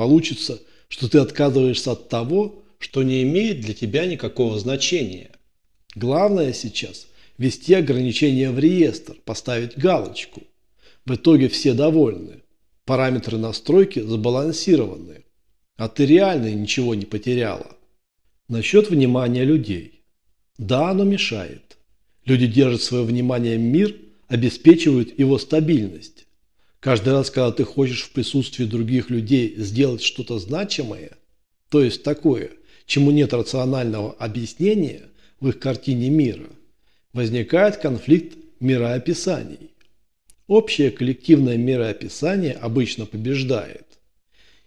Получится, что ты отказываешься от того, что не имеет для тебя никакого значения. Главное сейчас – ввести ограничения в реестр, поставить галочку. В итоге все довольны. Параметры настройки сбалансированы. А ты реально ничего не потеряла. Насчет внимания людей. Да, оно мешает. Люди держат свое внимание мир, обеспечивают его стабильность. Каждый раз, когда ты хочешь в присутствии других людей сделать что-то значимое, то есть такое, чему нет рационального объяснения в их картине мира, возникает конфликт мироописаний. Общее коллективное мироописание обычно побеждает.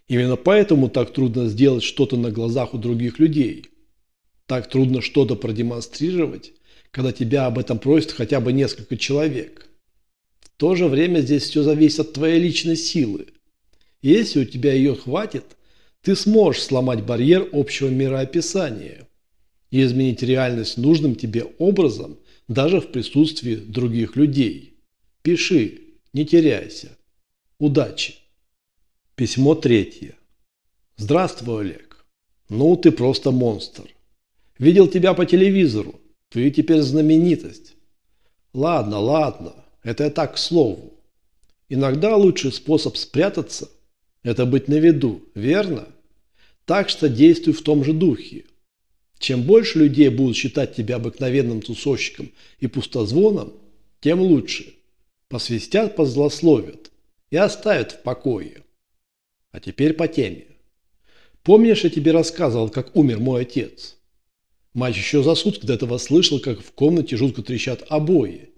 Именно поэтому так трудно сделать что-то на глазах у других людей. Так трудно что-то продемонстрировать, когда тебя об этом просят хотя бы несколько человек. То же время здесь все зависит от твоей личной силы. Если у тебя ее хватит, ты сможешь сломать барьер общего мироописания и изменить реальность нужным тебе образом даже в присутствии других людей. Пиши, не теряйся. Удачи! Письмо третье. Здравствуй, Олег. Ну, ты просто монстр. Видел тебя по телевизору. Ты теперь знаменитость. Ладно, ладно, это я так к слову. Иногда лучший способ спрятаться – это быть на виду, верно? Так что действуй в том же духе. Чем больше людей будут считать тебя обыкновенным тусовщиком и пустозвоном, тем лучше. Посвистят, позлословят и оставят в покое. А теперь по теме. Помнишь, я тебе рассказывал, как умер мой отец? Мать еще за сутки до этого слышал, как в комнате жутко трещат обои.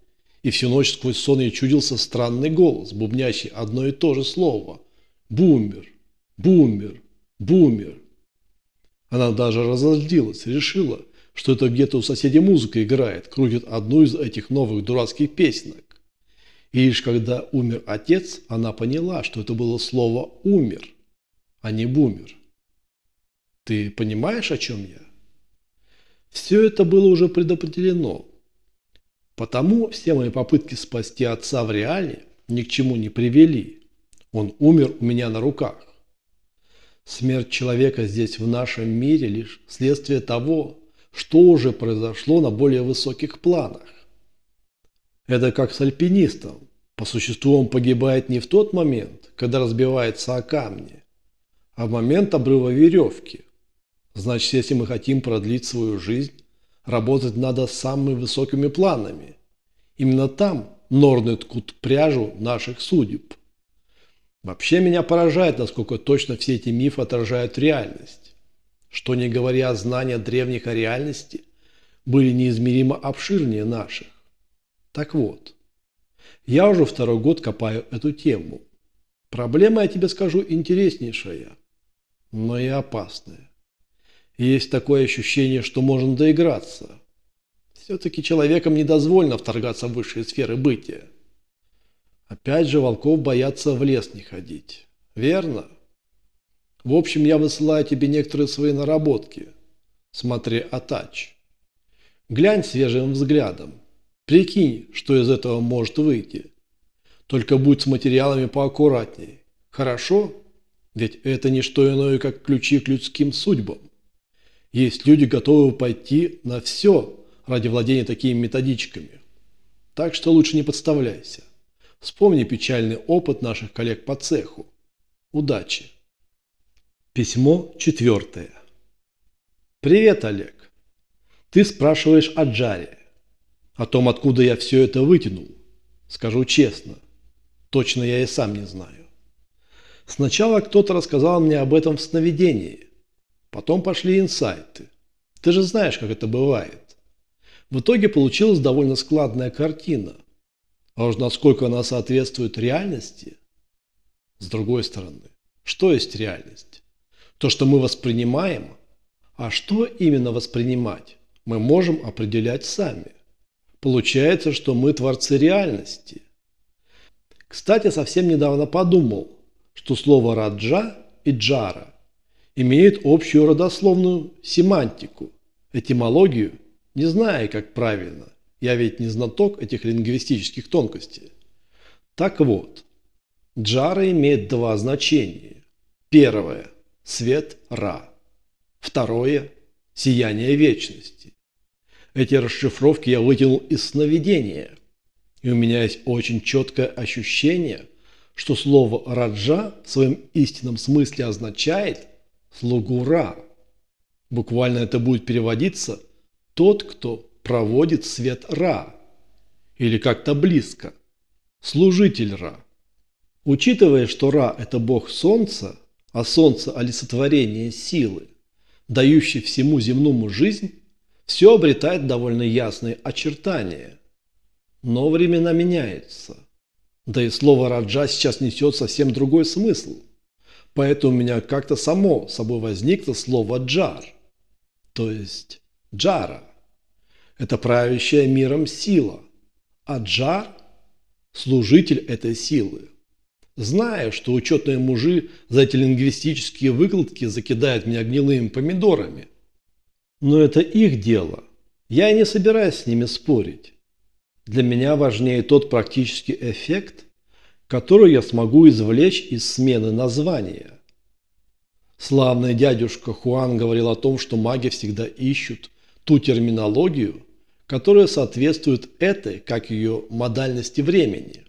И всю ночь сквозь сон ей чудился странный голос, бубнящий одно и то же слово. «Бумер! Бумер! Бумер!» Она даже разозлилась, решила, что это где-то у соседей музыка играет, крутит одну из этих новых дурацких песенок. И лишь когда умер отец, она поняла, что это было слово «умер», а не «бумер». Ты понимаешь, о чем я? Все это было уже предопределено. Потому все мои попытки спасти отца в реале ни к чему не привели. Он умер у меня на руках. Смерть человека здесь в нашем мире лишь следствие того, что уже произошло на более высоких планах. Это как с альпинистом. По существу он погибает не в тот момент, когда разбивается о камни, а в момент обрыва веревки. Значит, если мы хотим продлить свою жизнь, работать надо самыми высокими планами. Именно там норны ткут пряжу наших судеб. Вообще меня поражает, насколько точно все эти мифы отражают реальность. Что не говоря, знания древних о реальности были неизмеримо обширнее наших. Так вот, я уже второй год копаю эту тему. Проблема, я тебе скажу, интереснейшая, но и опасная. Есть такое ощущение, что можно доиграться. Все-таки человеком недозволено вторгаться в высшие сферы бытия. Опять же, волков боятся в лес не ходить. Верно? В общем, я высылаю тебе некоторые свои наработки. Смотри, атач. Глянь свежим взглядом. Прикинь, что из этого может выйти. Только будь с материалами поаккуратней. Хорошо? Ведь это не что иное, как ключи к людским судьбам. Есть люди, готовые пойти на все ради владения такими методичками. Так что лучше не подставляйся. Вспомни печальный опыт наших коллег по цеху. Удачи. Письмо четвертое. Привет, Олег. Ты спрашиваешь о Джаре. О том, откуда я все это вытянул. Скажу честно. Точно я и сам не знаю. Сначала кто-то рассказал мне об этом в сновидении. Потом пошли инсайты. Ты же знаешь, как это бывает. В итоге получилась довольно складная картина. А уж насколько она соответствует реальности? С другой стороны, что есть реальность? То, что мы воспринимаем? А что именно воспринимать, мы можем определять сами. Получается, что мы творцы реальности. Кстати, совсем недавно подумал, что слово «раджа» и «джара» имеют общую родословную семантику, этимологию, не зная, как правильно. Я ведь не знаток этих лингвистических тонкостей. Так вот, джара имеет два значения. Первое – свет Ра. Второе – сияние вечности. Эти расшифровки я вытянул из сновидения. И у меня есть очень четкое ощущение, что слово «раджа» в своем истинном смысле означает «слугу Ра». Буквально это будет переводиться «тот, кто проводит свет Ра» или как-то близко «служитель Ра». Учитывая, что Ра – это бог солнца, а солнце – олицетворение силы, дающей всему земному жизнь, все обретает довольно ясные очертания. Но времена меняются. Да и слово «раджа» сейчас несет совсем другой смысл. Поэтому у меня как-то само собой возникло слово «джар», то есть «джара». Это правящая миром сила, а джар – служитель этой силы. Зная, что учетные мужи за эти лингвистические выкладки закидают меня гнилыми помидорами. Но это их дело. Я не собираюсь с ними спорить. Для меня важнее тот практический эффект, который я смогу извлечь из смены названия. Славный дядюшка Хуан говорил о том, что маги всегда ищут ту терминологию, которая соответствует этой, как ее модальности времени.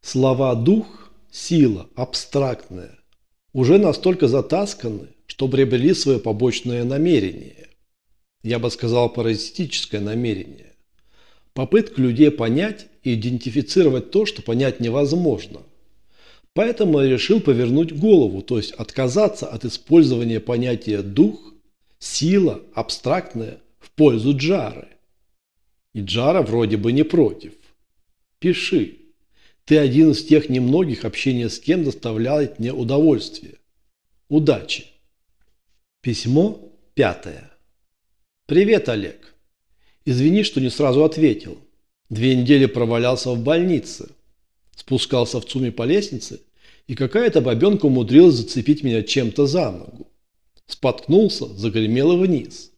Слова «дух» сила, абстрактная, уже настолько затасканы, что приобрели свое побочное намерение. Я бы сказал паразитическое намерение. Попытка людей понять и идентифицировать то, что понять невозможно. Поэтому я решил повернуть голову, то есть отказаться от использования понятия «дух», «сила», «абстрактная» в пользу Джары. И Джара вроде бы не против. Пиши. Ты один из тех немногих, общение с кем доставляет мне удовольствие. Удачи. Письмо пятое. Привет, Олег. Извини, что не сразу ответил. Две недели провалялся в больнице. Спускался в ЦУМе по лестнице, и какая-то бабенка умудрилась зацепить меня чем-то за ногу. Споткнулся, загремела вниз.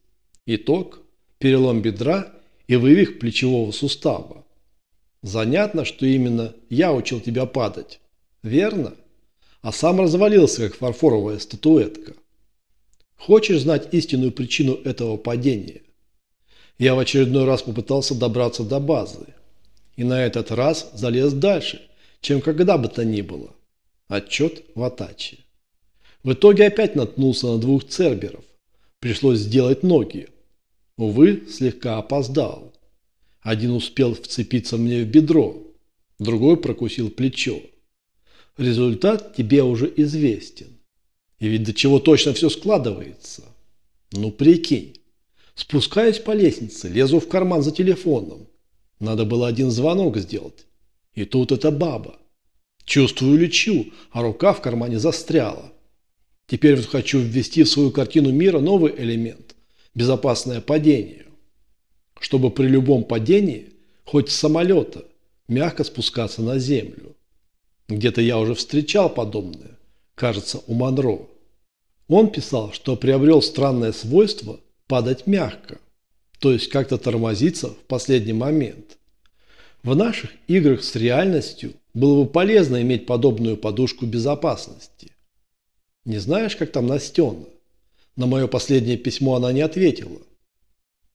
Итог – перелом бедра и вывих плечевого сустава. Занятно, что именно я учил тебя падать. Верно? А сам развалился, как фарфоровая статуэтка. Хочешь знать истинную причину этого падения? Я в очередной раз попытался добраться до базы. И на этот раз залез дальше, чем когда бы то ни было. Отчет в Атаче. В итоге опять наткнулся на двух церберов. Пришлось сделать ноги. Увы, слегка опоздал. Один успел вцепиться мне в бедро, другой прокусил плечо. Результат тебе уже известен. И ведь до чего точно все складывается. Ну прикинь. Спускаюсь по лестнице, лезу в карман за телефоном. Надо было один звонок сделать. И тут эта баба. Чувствую лечу, а рука в кармане застряла. Теперь вот хочу ввести в свою картину мира новый элемент – безопасное падение чтобы при любом падении, хоть с самолета, мягко спускаться на землю. Где-то я уже встречал подобное, кажется, у Монро. Он писал, что приобрел странное свойство падать мягко, то есть как-то тормозиться в последний момент. В наших играх с реальностью было бы полезно иметь подобную подушку безопасности. Не знаешь, как там Настена? На мое последнее письмо она не ответила.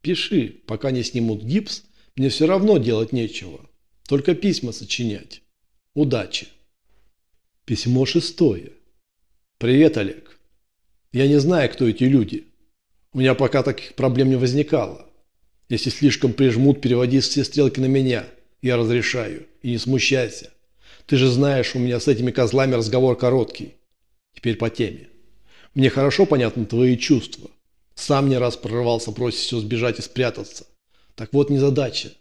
Пиши, пока не снимут гипс, мне все равно делать нечего. Только письма сочинять. Удачи. Письмо шестое. Привет, Олег. Я не знаю, кто эти люди. У меня пока таких проблем не возникало. Если слишком прижмут, переводи все стрелки на меня. Я разрешаю. И не смущайся. Ты же знаешь, у меня с этими козлами разговор короткий. Теперь по теме. Мне хорошо понятны твои чувства. Сам не раз прорывался просить все сбежать и спрятаться. Так вот незадача.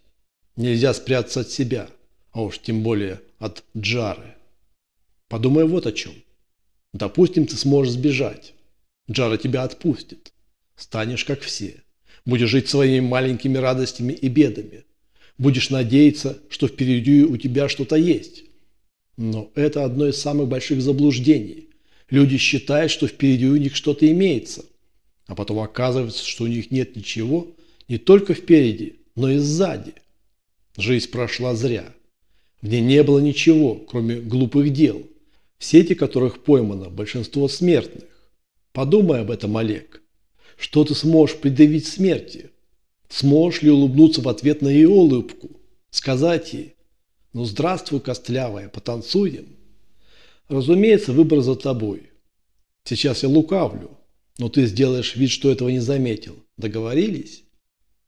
Нельзя спрятаться от себя, а уж тем более от Джары. Подумай вот о чем. Допустим, ты сможешь сбежать. Джара тебя отпустит. Станешь как все. Будешь жить своими маленькими радостями и бедами. Будешь надеяться, что впереди у тебя что-то есть. Но это одно из самых больших заблуждений. Люди считают, что впереди у них что-то имеется – а потом оказывается, что у них нет ничего не только впереди, но и сзади. Жизнь прошла зря. В ней не было ничего, кроме глупых дел, в сети которых поймано большинство смертных. Подумай об этом, Олег. Что ты сможешь предъявить смерти? Сможешь ли улыбнуться в ответ на ее улыбку? Сказать ей, ну здравствуй, костлявая, потанцуем? Разумеется, выбор за тобой. Сейчас я лукавлю, но ты сделаешь вид, что этого не заметил. Договорились?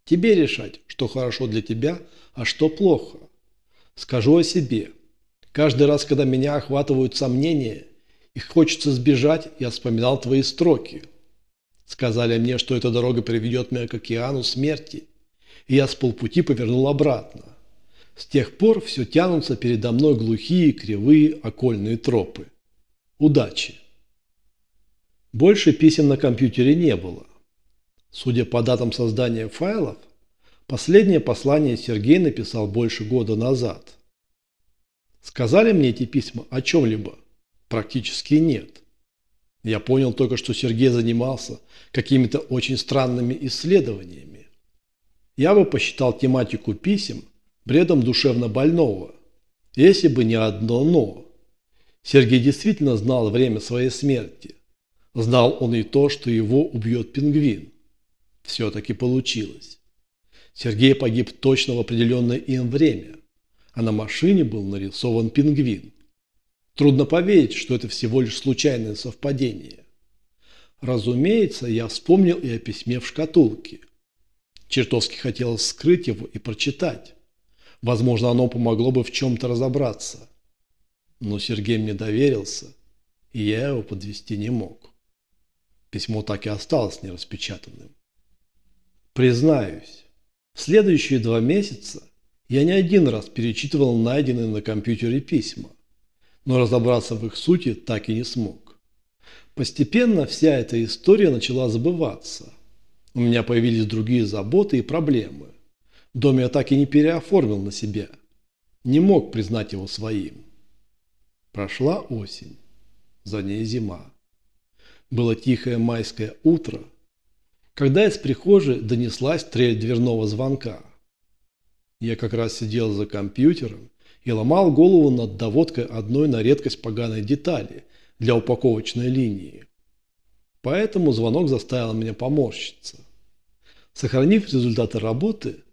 Тебе решать, что хорошо для тебя, а что плохо. Скажу о себе. Каждый раз, когда меня охватывают сомнения, и хочется сбежать, я вспоминал твои строки. Сказали мне, что эта дорога приведет меня к океану смерти, и я с полпути повернул обратно. С тех пор все тянутся передо мной глухие, кривые, окольные тропы. Удачи! Больше писем на компьютере не было. Судя по датам создания файлов, последнее послание Сергей написал больше года назад. Сказали мне эти письма о чем-либо? Практически нет. Я понял только, что Сергей занимался какими-то очень странными исследованиями. Я бы посчитал тематику писем бредом душевно больного, если бы не одно «но». Сергей действительно знал время своей смерти. Знал он и то, что его убьет пингвин. Все-таки получилось. Сергей погиб точно в определенное им время, а на машине был нарисован пингвин. Трудно поверить, что это всего лишь случайное совпадение. Разумеется, я вспомнил и о письме в шкатулке. Чертовски хотелось скрыть его и прочитать. Возможно, оно помогло бы в чем-то разобраться. Но Сергей мне доверился, и я его подвести не мог. Письмо так и осталось нераспечатанным. Признаюсь, в следующие два месяца я не один раз перечитывал найденные на компьютере письма, но разобраться в их сути так и не смог. Постепенно вся эта история начала забываться. У меня появились другие заботы и проблемы. Дом я так и не переоформил на себя. Не мог признать его своим. Прошла осень. За ней зима. Было тихое майское утро, когда из прихожей донеслась трель дверного звонка. Я как раз сидел за компьютером и ломал голову над доводкой одной на редкость поганой детали для упаковочной линии. Поэтому звонок заставил меня поморщиться. Сохранив результаты работы,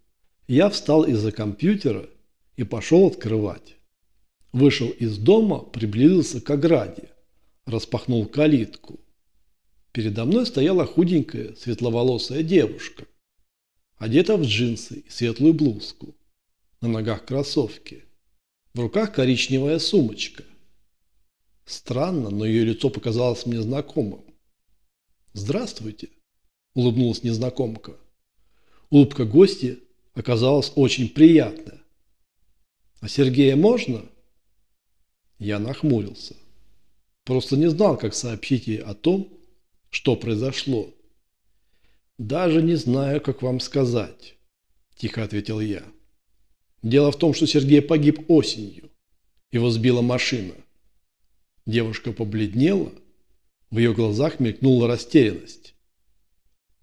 я встал из-за компьютера и пошел открывать. Вышел из дома, приблизился к ограде, распахнул калитку. Передо мной стояла худенькая, светловолосая девушка, одета в джинсы и светлую блузку. На ногах кроссовки. В руках коричневая сумочка. Странно, но ее лицо показалось мне знакомым. «Здравствуйте», – улыбнулась незнакомка. Улыбка гостя оказалась очень приятная. «А Сергея можно?» Я нахмурился. Просто не знал, как сообщить ей о том, что произошло. «Даже не знаю, как вам сказать», – тихо ответил я. «Дело в том, что Сергей погиб осенью. Его сбила машина». Девушка побледнела, в ее глазах мелькнула растерянность.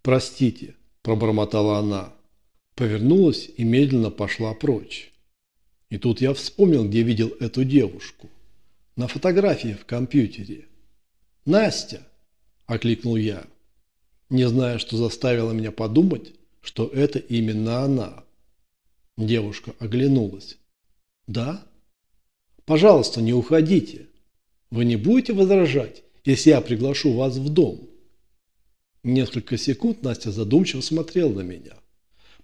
«Простите», – пробормотала она, повернулась и медленно пошла прочь. И тут я вспомнил, где видел эту девушку. На фотографии в компьютере. «Настя!» – окликнул я, не зная, что заставило меня подумать, что это именно она. Девушка оглянулась. «Да?» «Пожалуйста, не уходите. Вы не будете возражать, если я приглашу вас в дом?» Несколько секунд Настя задумчиво смотрела на меня.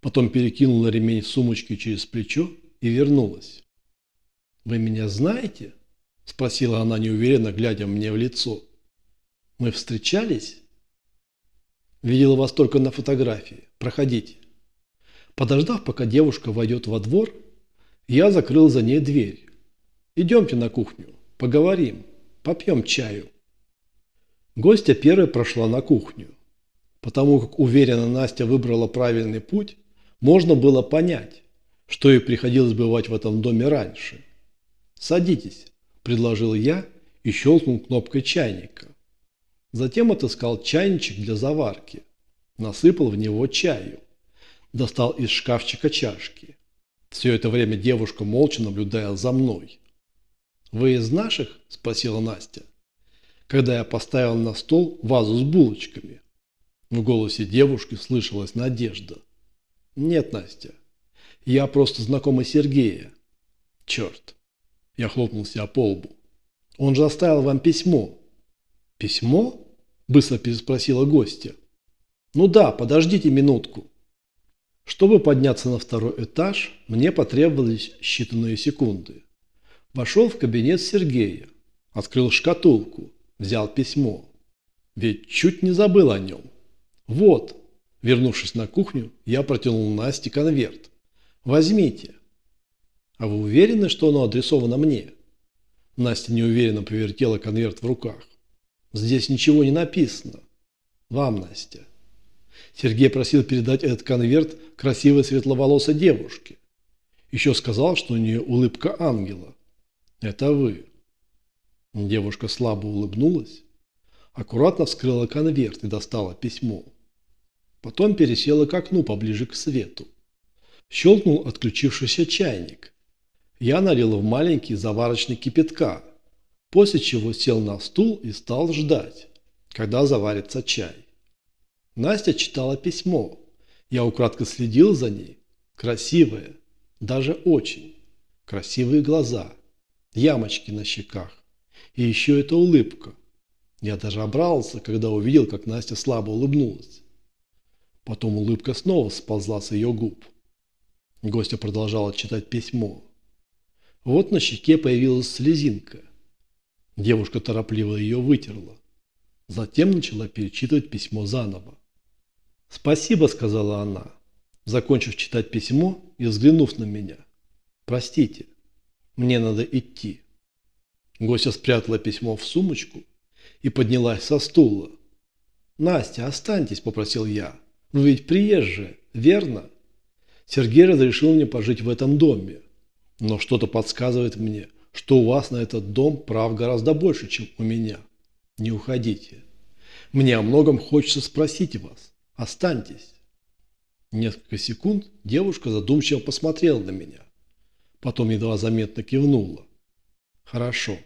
Потом перекинула ремень сумочки через плечо и вернулась. «Вы меня знаете?» – спросила она неуверенно, глядя мне в лицо. Мы встречались? Видела вас только на фотографии. Проходите. Подождав, пока девушка войдет во двор, я закрыл за ней дверь. Идемте на кухню, поговорим, попьем чаю. Гостья первой прошла на кухню. Потому как уверенно Настя выбрала правильный путь, можно было понять, что ей приходилось бывать в этом доме раньше. «Садитесь», – предложил я и щелкнул кнопкой чайника. Затем отыскал чайничек для заварки, насыпал в него чаю, достал из шкафчика чашки. Все это время девушка молча наблюдая за мной. «Вы из наших?» – спросила Настя. Когда я поставил на стол вазу с булочками. В голосе девушки слышалась надежда. «Нет, Настя, я просто знакомый Сергея». «Черт!» – я хлопнул себя по лбу. «Он же оставил вам письмо». «Письмо?» – быстро переспросила гостья. «Ну да, подождите минутку». Чтобы подняться на второй этаж, мне потребовались считанные секунды. Вошел в кабинет Сергея, открыл шкатулку, взял письмо. Ведь чуть не забыл о нем. Вот, вернувшись на кухню, я протянул Насте конверт. Возьмите. А вы уверены, что оно адресовано мне? Настя неуверенно повертела конверт в руках. Здесь ничего не написано. Вам, Настя. Сергей просил передать этот конверт красивой светловолосой девушке. Еще сказал, что у нее улыбка ангела. Это вы. Девушка слабо улыбнулась, аккуратно вскрыла конверт и достала письмо. Потом пересела к окну поближе к свету. Щелкнул отключившийся чайник. Я налил в маленький заварочный кипятка, после чего сел на стул и стал ждать, когда заварится чай. Настя читала письмо. Я украдко следил за ней. Красивая, даже очень. Красивые глаза, ямочки на щеках. И еще эта улыбка. Я даже обрался, когда увидел, как Настя слабо улыбнулась. Потом улыбка снова сползла с ее губ. Гостья продолжала читать письмо. Вот на щеке появилась слезинка. Девушка торопливо ее вытерла. Затем начала перечитывать письмо заново. «Спасибо», – сказала она, закончив читать письмо и взглянув на меня. «Простите, мне надо идти». Гостья спрятала письмо в сумочку и поднялась со стула. «Настя, останьтесь», – попросил я. «Вы ведь приезжие, верно?» Сергей разрешил мне пожить в этом доме. Но что-то подсказывает мне, что у вас на этот дом прав гораздо больше, чем у меня. Не уходите. Мне о многом хочется спросить вас. Останьтесь. Несколько секунд девушка задумчиво посмотрела на меня. Потом едва заметно кивнула. Хорошо.